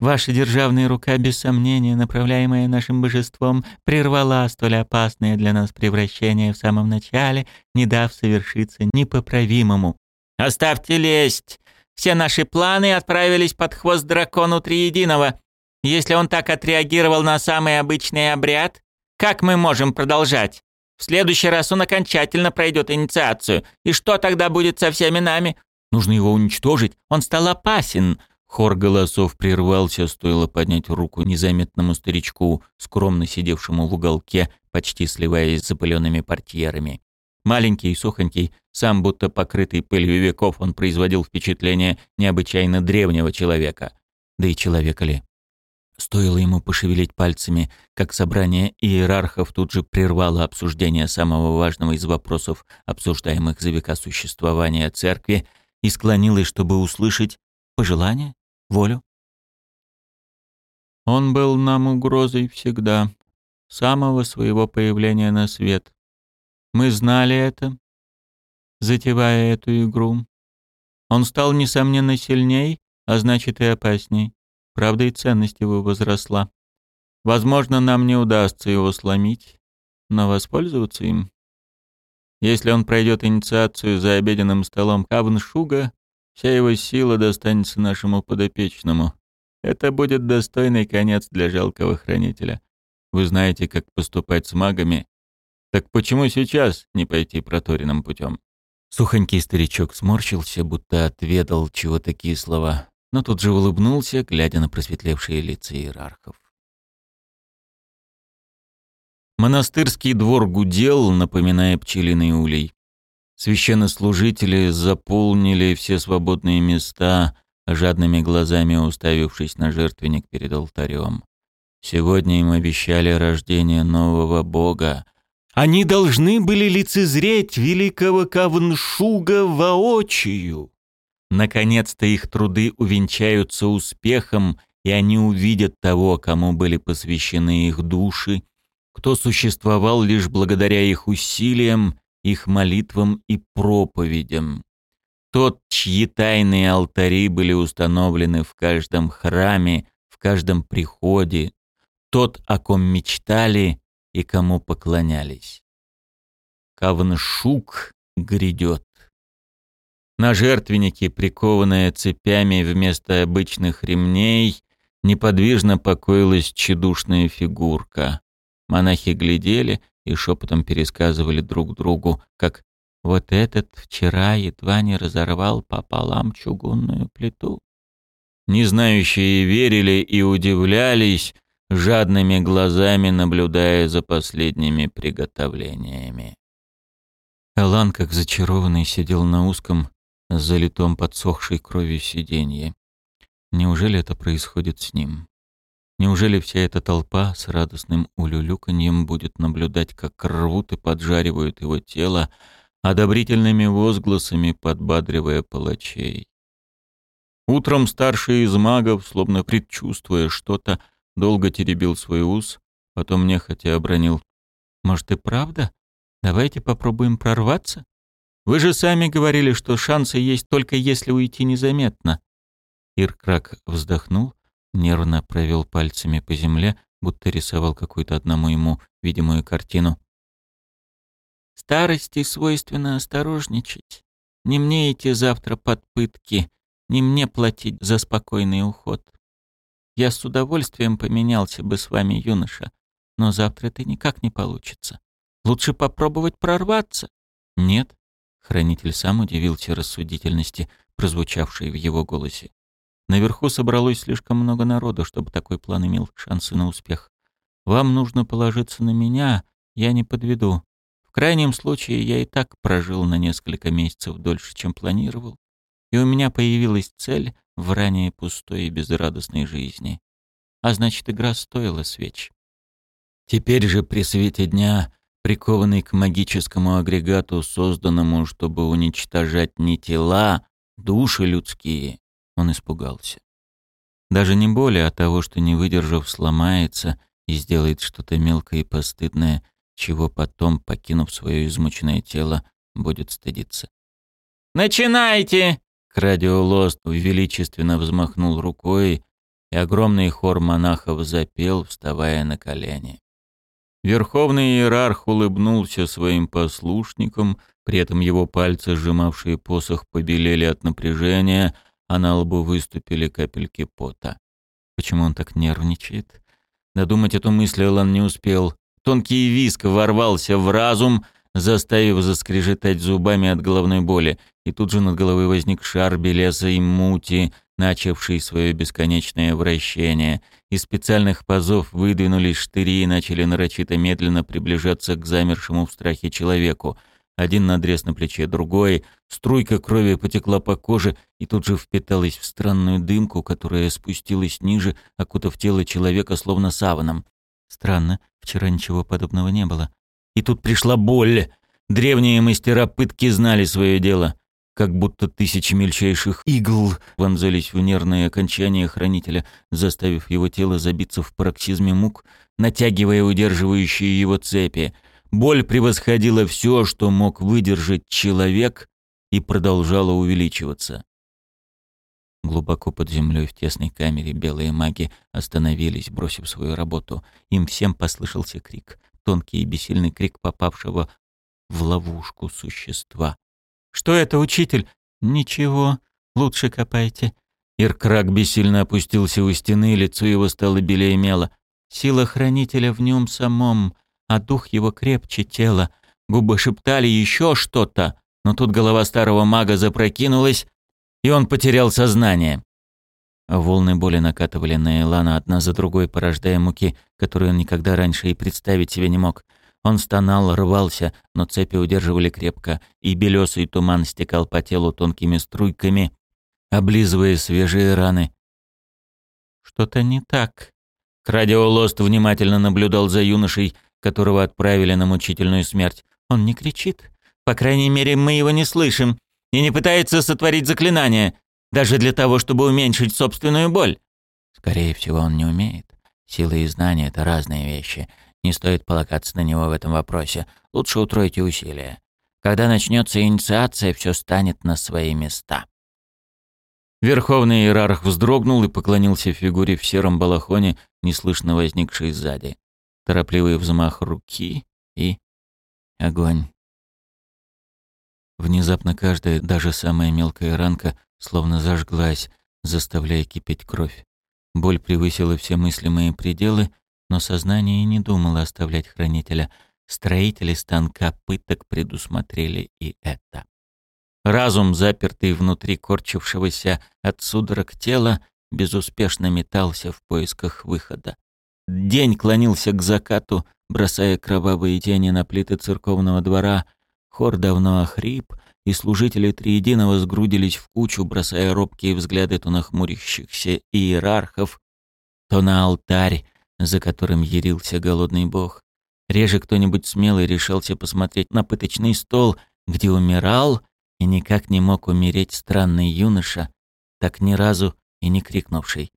Ваша державная рука, без сомнения, направляемая нашим божеством, прервала столь опасное для нас превращение в самом начале, не дав совершиться непоправимому. «Оставьте лесть! Все наши планы отправились под хвост дракону Триединого. Если он так отреагировал на самый обычный обряд, как мы можем продолжать? В следующий раз он окончательно пройдет инициацию. И что тогда будет со всеми нами? Нужно его уничтожить. Он стал опасен. Хор голосов прервался, стоило поднять руку незаметному старичку, скромно сидевшему в уголке, почти сливаясь с запыленными портьерами. Маленький и сухонький, сам будто покрытый пылью веков, он производил впечатление необычайно древнего человека. Да и человека ли? Стоило ему пошевелить пальцами, как собрание иерархов тут же прервало обсуждение самого важного из вопросов, обсуждаемых за века существования церкви, и склонилось, чтобы услышать пожелание волю. Он был нам угрозой всегда, с самого своего появления на свет. Мы знали это, затевая эту игру. Он стал, несомненно, сильней, а значит и опасней. Правда, и ценность его возросла. Возможно, нам не удастся его сломить, но воспользоваться им. Если он пройдет инициацию за обеденным столом Кавншуга, вся его сила достанется нашему подопечному. Это будет достойный конец для жалкого хранителя. Вы знаете, как поступать с магами. Так почему сейчас не пойти проторенным путем? Сухонький старичок сморщился, будто отведал, чего такие слова, но тут же улыбнулся, глядя на просветлевшие лица иерархов. Монастырский двор гудел, напоминая пчелиный улей. Священнослужители заполнили все свободные места, жадными глазами уставившись на жертвенник перед алтарем. Сегодня им обещали рождение нового бога. Они должны были лицезреть великого Кавншуга воочию. Наконец-то их труды увенчаются успехом, и они увидят того, кому были посвящены их души, кто существовал лишь благодаря их усилиям, их молитвам и проповедям. Тот, чьи тайные алтари были установлены в каждом храме, в каждом приходе, тот, о ком мечтали и кому поклонялись. Кавншук грядет. На жертвеннике, прикованная цепями вместо обычных ремней, неподвижно покоилась тщедушная фигурка. Монахи глядели и шепотом пересказывали друг другу, как «вот этот вчера едва не разорвал пополам чугунную плиту». Незнающие верили и удивлялись, жадными глазами наблюдая за последними приготовлениями. Алан, как зачарованный, сидел на узком, залитом подсохшей кровью сиденье. Неужели это происходит с ним? Неужели вся эта толпа с радостным улюлюканьем будет наблюдать, как рвут и поджаривают его тело, одобрительными возгласами подбадривая палачей? Утром старший из магов, словно предчувствуя что-то, долго теребил свой ус, потом нехотя обронил. «Может и правда? Давайте попробуем прорваться? Вы же сами говорили, что шансы есть только если уйти незаметно». Иркрак вздохнул, нервно провел пальцами по земле, будто рисовал какую-то одному ему видимую картину. «Старости свойственно осторожничать. Не мне идти завтра под пытки, не мне платить за спокойный уход. Я с удовольствием поменялся бы с вами, юноша, но завтра это никак не получится. Лучше попробовать прорваться. Нет. Хранитель сам удивился рассудительности, прозвучавшей в его голосе. Наверху собралось слишком много народу, чтобы такой план имел шансы на успех. Вам нужно положиться на меня, я не подведу. В крайнем случае, я и так прожил на несколько месяцев дольше, чем планировал. И у меня появилась цель в ранее пустой и безрадостной жизни. А значит, игра стоила свеч. Теперь же при свете дня, прикованный к магическому агрегату, созданному, чтобы уничтожать не тела, души людские, он испугался. Даже не более от того, что, не выдержав, сломается и сделает что-то мелкое и постыдное, чего потом, покинув свое измученное тело, будет стыдиться. «Начинайте!» Радио Лост величественно взмахнул рукой, и огромный хор монахов запел, вставая на колени. Верховный иерарх улыбнулся своим послушникам, при этом его пальцы, сжимавшие посох, побелели от напряжения, а на лбу выступили капельки пота. Почему он так нервничает? Додумать эту мысль Элан не успел. Тонкий виск ворвался в разум — заставив заскрежетать зубами от головной боли, и тут же над головой возник шар белеса и мути, начавший свое бесконечное вращение. Из специальных пазов выдвинулись штыри и начали нарочито медленно приближаться к замершему в страхе человеку. Один надрез на плече, другой. Струйка крови потекла по коже и тут же впиталась в странную дымку, которая спустилась ниже, окутав тело человека словно саваном. Странно, вчера ничего подобного не было. И тут пришла боль. Древние мастера пытки знали свое дело. как будто тысячи мельчайших игл вонзались в нервные окончания хранителя, заставив его тело забиться в пароксизме мук, натягивая удерживающие его цепи. Боль превосходила все, что мог выдержать человек, и продолжала увеличиваться. Глубоко под землей в тесной камере белые маги остановились, бросив свою работу. Им всем послышался крик, тонкий и бессильный крик попавшего в ловушку существа. «Что это, учитель?» «Ничего, лучше копайте». Иркрак бессильно опустился у стены, лицо его стало белее мела. Сила хранителя в нем самом, а дух его крепче тела. Губы шептали еще что-то, но тут голова старого мага запрокинулась, и он потерял сознание. Волны боли накатывали на Элана одна за другой, порождая муки, которые он никогда раньше и представить себе не мог. Он стонал, рвался, но цепи удерживали крепко, и белесый туман стекал по телу тонкими струйками, облизывая свежие раны. «Что-то не так». Крадиолост внимательно наблюдал за юношей, которого отправили на мучительную смерть. «Он не кричит. По крайней мере, мы его не слышим и не пытается сотворить заклинание, даже для того, чтобы уменьшить собственную боль. Скорее всего, он не умеет. Сила и знания — это разные вещи. Не стоит полагаться на него в этом вопросе. Лучше утройте усилия. Когда начнется инициация, все станет на свои места. Верховный иерарх вздрогнул и поклонился фигуре в сером балахоне, неслышно возникшей сзади. Торопливый взмах руки и... огонь. Внезапно каждая, даже самая мелкая ранка, словно зажглась, заставляя кипеть кровь. Боль превысила все мыслимые пределы, но сознание не думало оставлять хранителя. Строители станка пыток предусмотрели и это. Разум, запертый внутри корчившегося от судорог тела, безуспешно метался в поисках выхода. День клонился к закату, бросая кровавые тени на плиты церковного двора — Хор давно охрип, и служители Триединого сгрудились в кучу, бросая робкие взгляды то на хмурящихся иерархов, то на алтарь, за которым ярился голодный бог. Реже кто-нибудь смелый решался посмотреть на пыточный стол, где умирал и никак не мог умереть странный юноша, так ни разу и не крикнувший.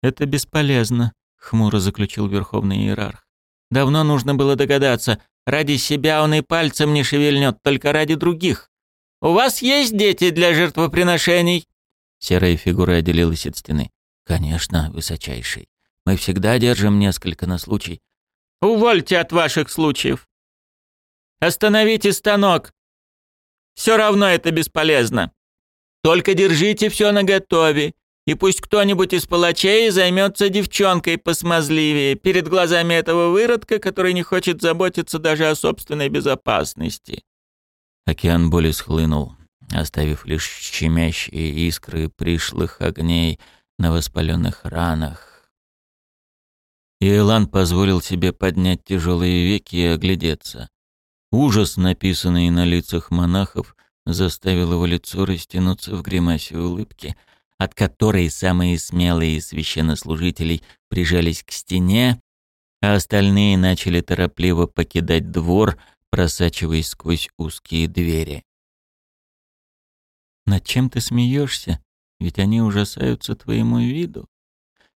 «Это бесполезно», — хмуро заключил верховный иерарх. «Давно нужно было догадаться, Ради себя он и пальцем не шевельнет, только ради других. У вас есть дети для жертвоприношений?» Серая фигура отделилась от стены. «Конечно, высочайший. Мы всегда держим несколько на случай». «Увольте от ваших случаев. Остановите станок. Все равно это бесполезно. Только держите все наготове. И пусть кто-нибудь из палачей займется девчонкой посмазливее перед глазами этого выродка, который не хочет заботиться даже о собственной безопасности. Океан боли схлынул, оставив лишь щемящие искры пришлых огней на воспаленных ранах. Иэлан позволил себе поднять тяжелые веки и оглядеться. Ужас, написанный на лицах монахов, заставил его лицо растянуться в гримасе улыбки — от которой самые смелые священнослужителей прижались к стене, а остальные начали торопливо покидать двор, просачиваясь сквозь узкие двери. «Над чем ты смеешься? Ведь они ужасаются твоему виду».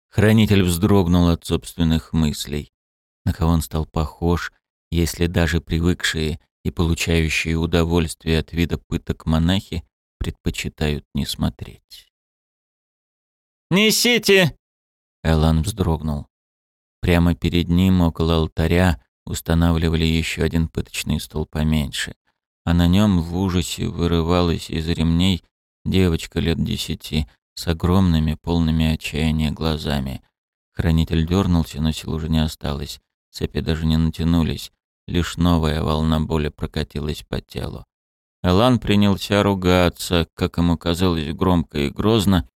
Хранитель вздрогнул от собственных мыслей. На кого он стал похож, если даже привыкшие и получающие удовольствие от вида пыток монахи предпочитают не смотреть. «Несите!» Элан вздрогнул. Прямо перед ним, около алтаря, устанавливали еще один пыточный стол поменьше, а на нем в ужасе вырывалась из ремней девочка лет десяти с огромными, полными отчаяния глазами. Хранитель дернулся, но сил уже не осталось. Цепи даже не натянулись. Лишь новая волна боли прокатилась по телу. Элан принялся ругаться, как ему казалось, громко и грозно,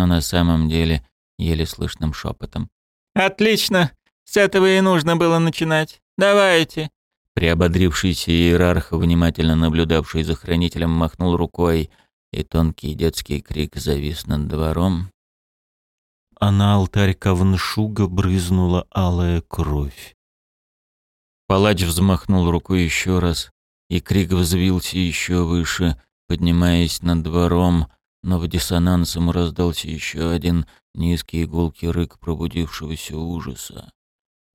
но на самом деле еле слышным шепотом. «Отлично! С этого и нужно было начинать. Давайте!» Приободрившийся иерарх, внимательно наблюдавший за хранителем, махнул рукой, и тонкий детский крик завис над двором. А на алтарь Кавншуга брызнула алая кровь. Палач взмахнул рукой еще раз, и крик взвился еще выше, поднимаясь над двором, но в диссонанс ему раздался еще один низкий иголкий рык пробудившегося ужаса.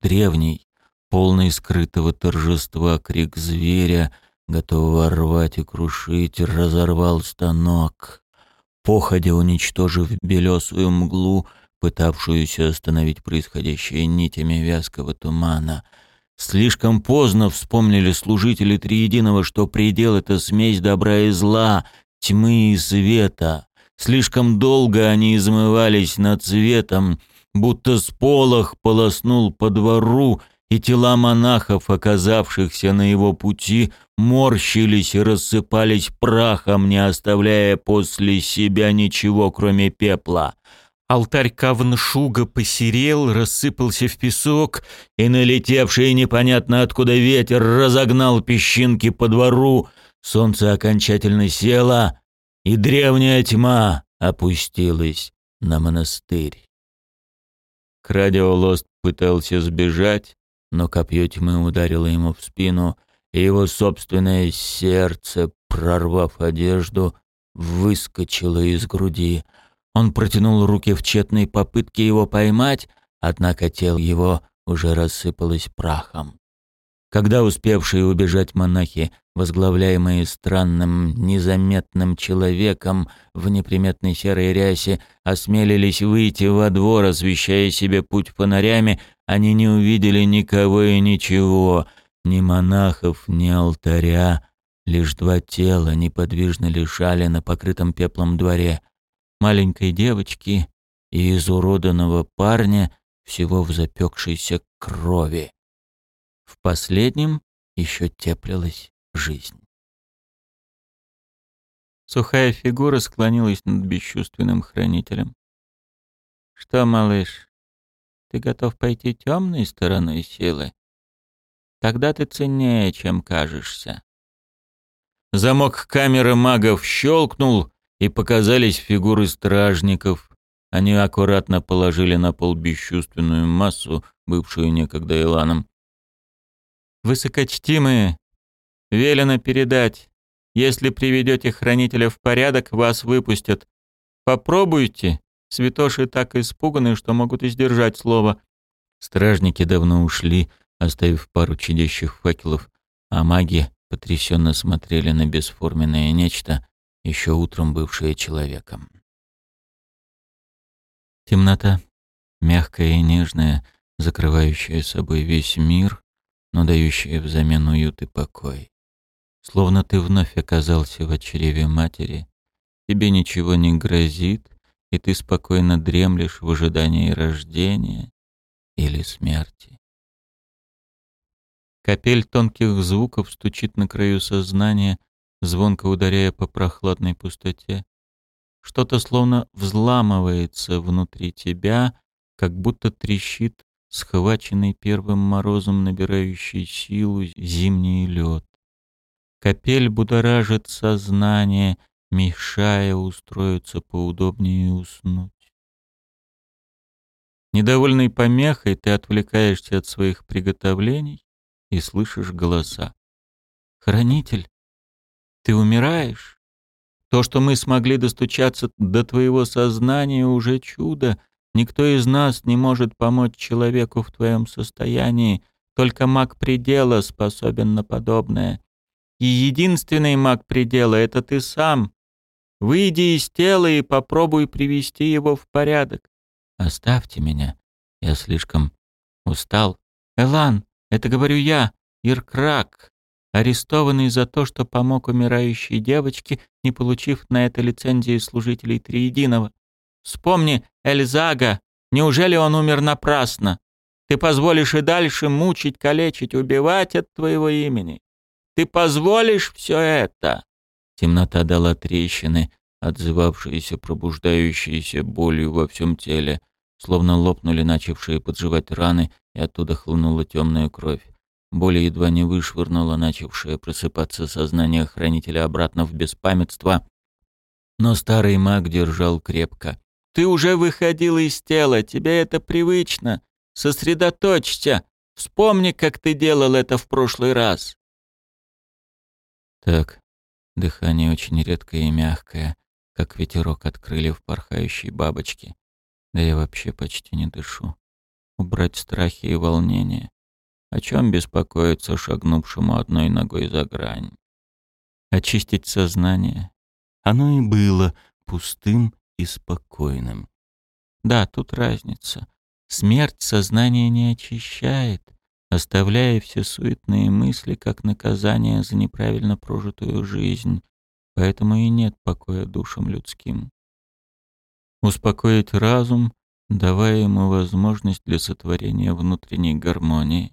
Древний, полный скрытого торжества крик зверя, готового рвать и крушить, разорвал станок. Походя уничтожив белесую мглу, пытавшуюся остановить происходящее нитями вязкого тумана. Слишком поздно вспомнили служители Триединого, что предел — это смесь добра и зла, тьмы и света. Слишком долго они измывались над светом, будто сполох полоснул по двору, и тела монахов, оказавшихся на его пути, морщились и рассыпались прахом, не оставляя после себя ничего, кроме пепла. Алтарь Кавншуга посерел, рассыпался в песок, и налетевший непонятно откуда ветер разогнал песчинки по двору. Солнце окончательно село, и древняя тьма опустилась на монастырь. Крадиолост пытался сбежать, но копье тьмы ударило ему в спину, и его собственное сердце, прорвав одежду, выскочило из груди. Он протянул руки в тщетной попытке его поймать, однако тело его уже рассыпалось прахом. Когда успевшие убежать монахи, возглавляемые странным, незаметным человеком в неприметной серой рясе, осмелились выйти во двор, освещая себе путь фонарями, они не увидели никого и ничего, ни монахов, ни алтаря, лишь два тела неподвижно лежали на покрытом пеплом дворе, маленькой девочки и изуроданного парня, всего в запекшейся крови. В последнем еще теплилась жизнь. Сухая фигура склонилась над бесчувственным хранителем. «Что, малыш, ты готов пойти темной стороной силы? Тогда ты ценнее, чем кажешься». Замок камеры магов щелкнул, и показались фигуры стражников. Они аккуратно положили на пол бесчувственную массу, бывшую некогда Иланом. Высокочтимые, велено передать. Если приведете хранителя в порядок, вас выпустят. Попробуйте. Святоши так испуганы, что могут издержать слово. Стражники давно ушли, оставив пару чадящих факелов, а маги потрясенно смотрели на бесформенное нечто, еще утром бывшее человеком. Темнота, мягкая и нежная, закрывающая собой весь мир, но дающая взамен уют и покой. Словно ты вновь оказался в чреве матери, тебе ничего не грозит, и ты спокойно дремлешь в ожидании рождения или смерти. Капель тонких звуков стучит на краю сознания, звонко ударяя по прохладной пустоте. Что-то словно взламывается внутри тебя, как будто трещит схваченный первым морозом набирающий силу зимний лед. Капель будоражит сознание, мешая устроиться поудобнее и уснуть. Недовольной помехой ты отвлекаешься от своих приготовлений и слышишь голоса. «Хранитель, ты умираешь? То, что мы смогли достучаться до твоего сознания, уже чудо, Никто из нас не может помочь человеку в твоем состоянии, только маг предела способен на подобное. И единственный маг предела — это ты сам. Выйди из тела и попробуй привести его в порядок. Оставьте меня. Я слишком устал. Элан, это говорю я, Иркрак, арестованный за то, что помог умирающей девочке, не получив на это лицензии служителей Триединого. Вспомни Эльзага. Неужели он умер напрасно? Ты позволишь и дальше мучить, калечить, убивать от твоего имени? Ты позволишь все это?» Темнота дала трещины, отзывавшиеся пробуждающиеся болью во всем теле, словно лопнули начавшие подживать раны, и оттуда хлынула темная кровь. Боль едва не вышвырнула начавшее просыпаться сознание хранителя обратно в беспамятство, но старый маг держал крепко. Ты уже выходил из тела, тебе это привычно. Сосредоточься. Вспомни, как ты делал это в прошлый раз. Так, Дыхание очень редкое и мягкое, как ветерок от крыльев порхающей бабочки. Да я вообще почти не дышу. Убрать страхи и волнения. О чем беспокоиться шагнувшему одной ногой за грань? Очистить сознание. Оно и было пустым и спокойным. Да, тут разница. Смерть сознание не очищает, оставляя все суетные мысли как наказание за неправильно прожитую жизнь, поэтому и нет покоя душам людским. Успокоить разум, давая ему возможность для сотворения внутренней гармонии.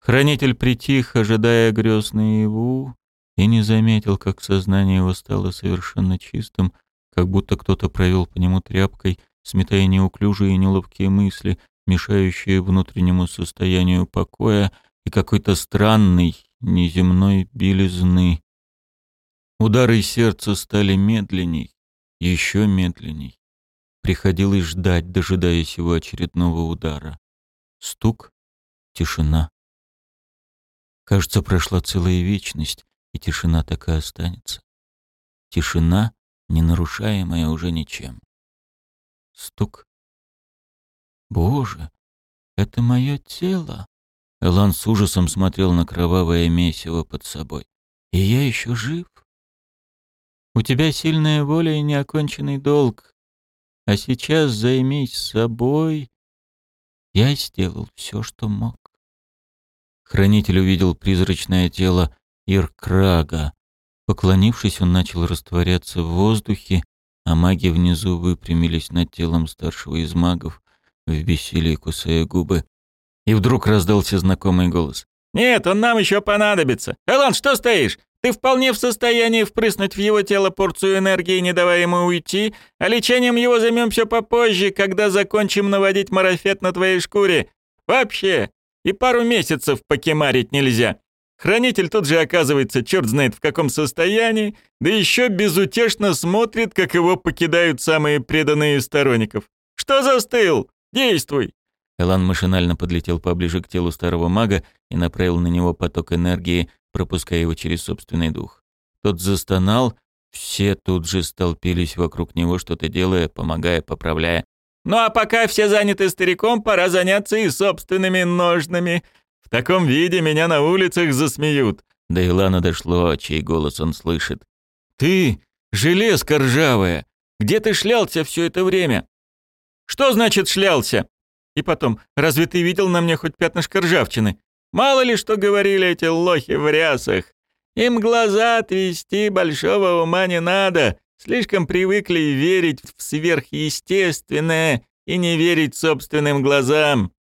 Хранитель притих, ожидая грез наяву, и не заметил, как сознание его стало совершенно чистым, как будто кто-то провел по нему тряпкой, сметая неуклюжие и неловкие мысли, мешающие внутреннему состоянию покоя и какой-то странной, неземной белизны. Удары сердца стали медленней, еще медленней. Приходилось ждать, дожидаясь его очередного удара. Стук, тишина. Кажется, прошла целая вечность, и тишина так и останется. Тишина, не нарушаемая уже ничем. Стук. Боже, это мое тело. Элан с ужасом смотрел на кровавое месиво под собой. И я еще жив. У тебя сильная воля и неоконченный долг. А сейчас займись собой. Я сделал все, что мог. Хранитель увидел призрачное тело Иркрага. Поклонившись, он начал растворяться в воздухе, а маги внизу выпрямились над телом старшего из магов, в бессилии кусая губы. И вдруг раздался знакомый голос. «Нет, он нам еще понадобится. Элан, что стоишь? Ты вполне в состоянии впрыснуть в его тело порцию энергии, не давая ему уйти, а лечением его займемся попозже, когда закончим наводить марафет на твоей шкуре. Вообще, и пару месяцев покемарить нельзя. Хранитель тут же оказывается черт знает в каком состоянии, да еще безутешно смотрит, как его покидают самые преданные сторонников. Что застыл? Действуй!» Элан машинально подлетел поближе к телу старого мага и направил на него поток энергии, пропуская его через собственный дух. Тот застонал, все тут же столпились вокруг него, что-то делая, помогая, поправляя. «Ну а пока все заняты стариком, пора заняться и собственными ножными. В таком виде меня на улицах засмеют». До Илана дошло, чей голос он слышит. «Ты, железка ржавая, где ты шлялся все это время?» «Что значит шлялся?» «И потом, разве ты видел на мне хоть пятнышко ржавчины? Мало ли что говорили эти лохи в рясах. Им глаза отвести большого ума не надо. Слишком привыкли верить в сверхъестественное и не верить собственным глазам.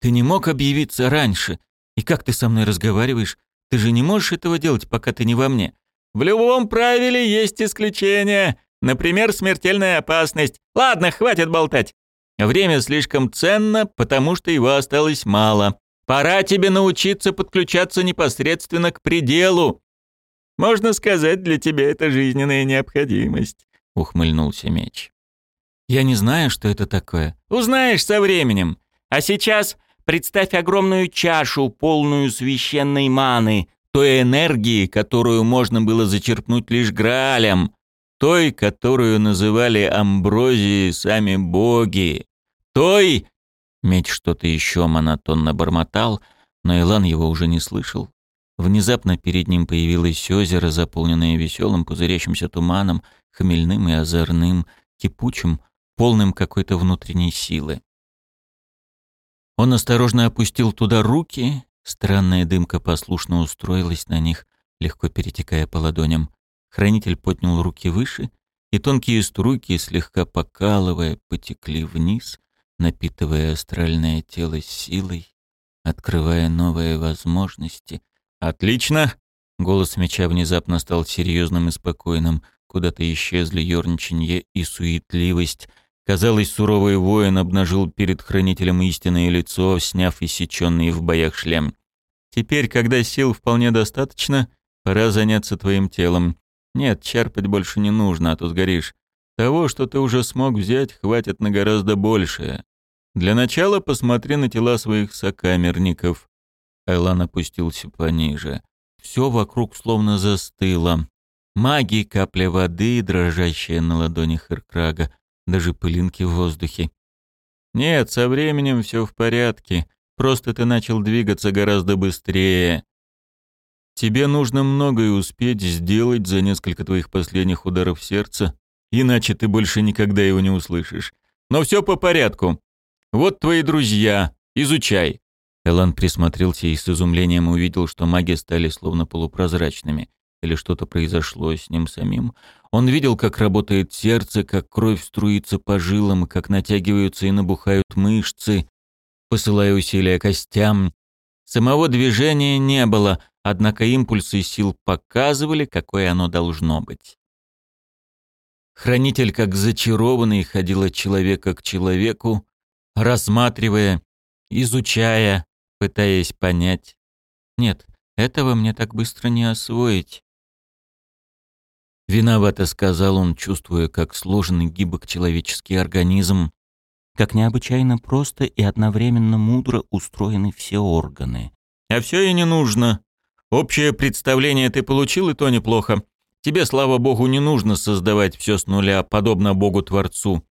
Ты не мог объявиться раньше. И как ты со мной разговариваешь? Ты же не можешь этого делать, пока ты не во мне. В любом правиле есть исключения. Например, смертельная опасность. Ладно, хватит болтать. Время слишком ценно, потому что его осталось мало. Пора тебе научиться подключаться непосредственно к пределу. Можно сказать, для тебя это жизненная необходимость, ухмыльнулся меч. Я не знаю, что это такое. Узнаешь со временем. А сейчас Представь огромную чашу, полную священной маны, той энергии, которую можно было зачерпнуть лишь Граалем, той, которую называли амброзией сами боги, той... Меч что-то еще монотонно бормотал, но Илан его уже не слышал. Внезапно перед ним появилось озеро, заполненное веселым пузырящимся туманом, хмельным и озорным, кипучим, полным какой-то внутренней силы. Он осторожно опустил туда руки, странная дымка послушно устроилась на них, легко перетекая по ладоням. Хранитель поднял руки выше, и тонкие струйки, слегка покалывая, потекли вниз, напитывая астральное тело силой, открывая новые возможности. «Отлично!» Голос меча внезапно стал серьезным и спокойным. Куда-то исчезли ерничанье и суетливость — Казалось, суровый воин обнажил перед хранителем истинное лицо, сняв иссеченный в боях шлем. «Теперь, когда сил вполне достаточно, пора заняться твоим телом. Нет, черпать больше не нужно, а то сгоришь. Того, что ты уже смог взять, хватит на гораздо большее. Для начала посмотри на тела своих сокамерников». Айлан опустился пониже. все вокруг словно застыло. Маги, капля воды, дрожащая на ладонях Иркрага, даже пылинки в воздухе. «Нет, со временем все в порядке. Просто ты начал двигаться гораздо быстрее. Тебе нужно многое успеть сделать за несколько твоих последних ударов сердца, иначе ты больше никогда его не услышишь. Но все по порядку. Вот твои друзья. Изучай». Элан присмотрелся и с изумлением увидел, что маги стали словно полупрозрачными. Или что-то произошло с ним самим. Он видел, как работает сердце, как кровь струится по жилам, как натягиваются и набухают мышцы, посылая усилия костям. Самого движения не было, однако импульсы сил показывали, какое оно должно быть. Хранитель, как зачарованный, ходил от человека к человеку, рассматривая, изучая, пытаясь понять. Нет, этого мне так быстро не освоить. Виновато сказал он, чувствуя, как сложен и гибок человеческий организм, как необычайно просто и одновременно мудро устроены все органы. А все и не нужно. Общее представление ты получил, и то неплохо. Тебе, слава богу, не нужно создавать все с нуля, подобно Богу-творцу.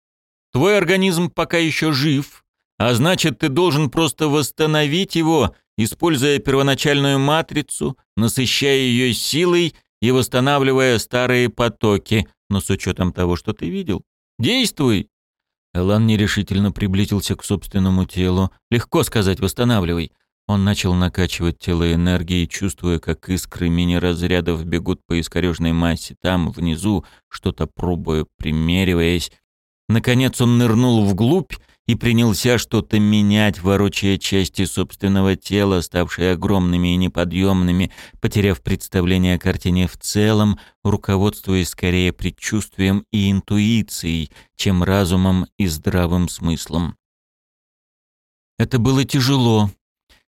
Твой организм пока еще жив, а значит, ты должен просто восстановить его, используя первоначальную матрицу, насыщая ее силой и восстанавливая старые потоки, но с учетом того, что ты видел. Действуй!» Элан нерешительно приблизился к собственному телу. «Легко сказать, восстанавливай». Он начал накачивать тело энергией, чувствуя, как искры мини-разрядов бегут по искорежной массе там, внизу, что-то пробуя, примериваясь. Наконец он нырнул вглубь и принялся что-то менять, ворочая части собственного тела, ставшие огромными и неподъемными, потеряв представление о картине в целом, руководствуясь скорее предчувствием и интуицией, чем разумом и здравым смыслом. Это было тяжело.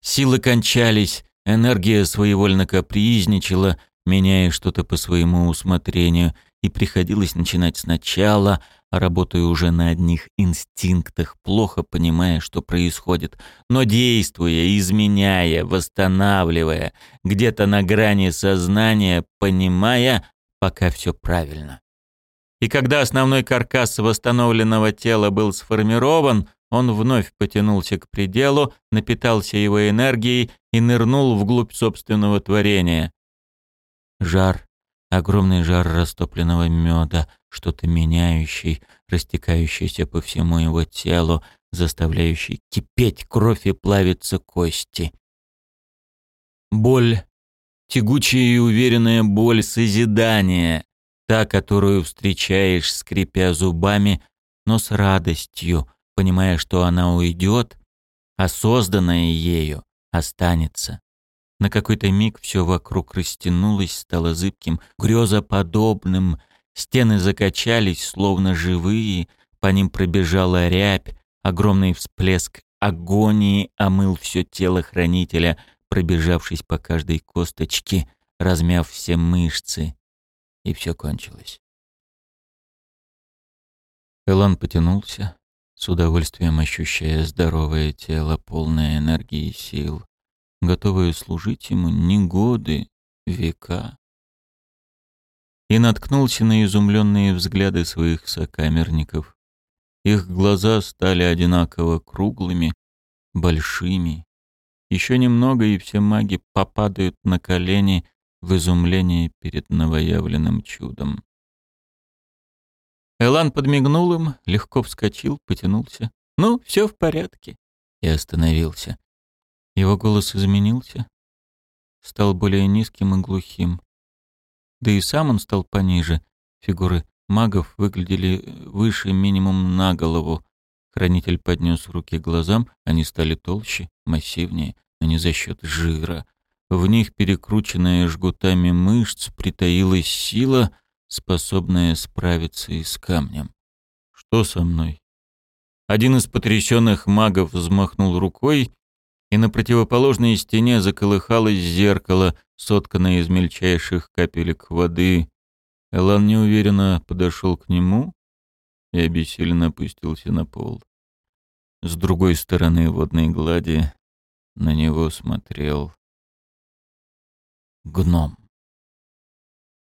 Силы кончались, энергия своевольно капризничала, меняя что-то по своему усмотрению, и приходилось начинать сначала, работаю уже на одних инстинктах, плохо понимая, что происходит, но действуя, изменяя, восстанавливая, где-то на грани сознания, понимая, пока все правильно. И когда основной каркас восстановленного тела был сформирован, он вновь потянулся к пределу, напитался его энергией и нырнул вглубь собственного творения. Жар, огромный жар растопленного меда — что-то меняющий, растекающийся по всему его телу, заставляющий кипеть кровь и плавиться кости. Боль, тягучая и уверенная боль созидания, та, которую встречаешь, скрипя зубами, но с радостью, понимая, что она уйдет, а созданное ею останется. На какой-то миг все вокруг растянулось, стало зыбким, грезоподобным, Стены закачались, словно живые, по ним пробежала рябь, огромный всплеск агонии омыл все тело хранителя, пробежавшись по каждой косточке, размяв все мышцы. И все кончилось. Элан потянулся, с удовольствием ощущая здоровое тело, полное энергии и сил, готовое служить ему не годы, века и наткнулся на изумленные взгляды своих сокамерников. Их глаза стали одинаково круглыми, большими. Еще немного, и все маги попадают на колени в изумлении перед новоявленным чудом. Элан подмигнул им, легко вскочил, потянулся. «Ну, все в порядке». И остановился. Его голос изменился, стал более низким и глухим. Да и сам он стал пониже. Фигуры магов выглядели выше минимум на голову. Хранитель поднес руки к глазам, они стали толще, массивнее, но не за счет жира. В них, перекрученная жгутами мышц, притаилась сила, способная справиться и с камнем. «Что со мной?» Один из потрясенных магов взмахнул рукой, и на противоположной стене заколыхалось зеркало, сотканная из мельчайших капелек воды. Элан неуверенно подошел к нему и обессиленно опустился на пол. С другой стороны водной глади на него смотрел гном.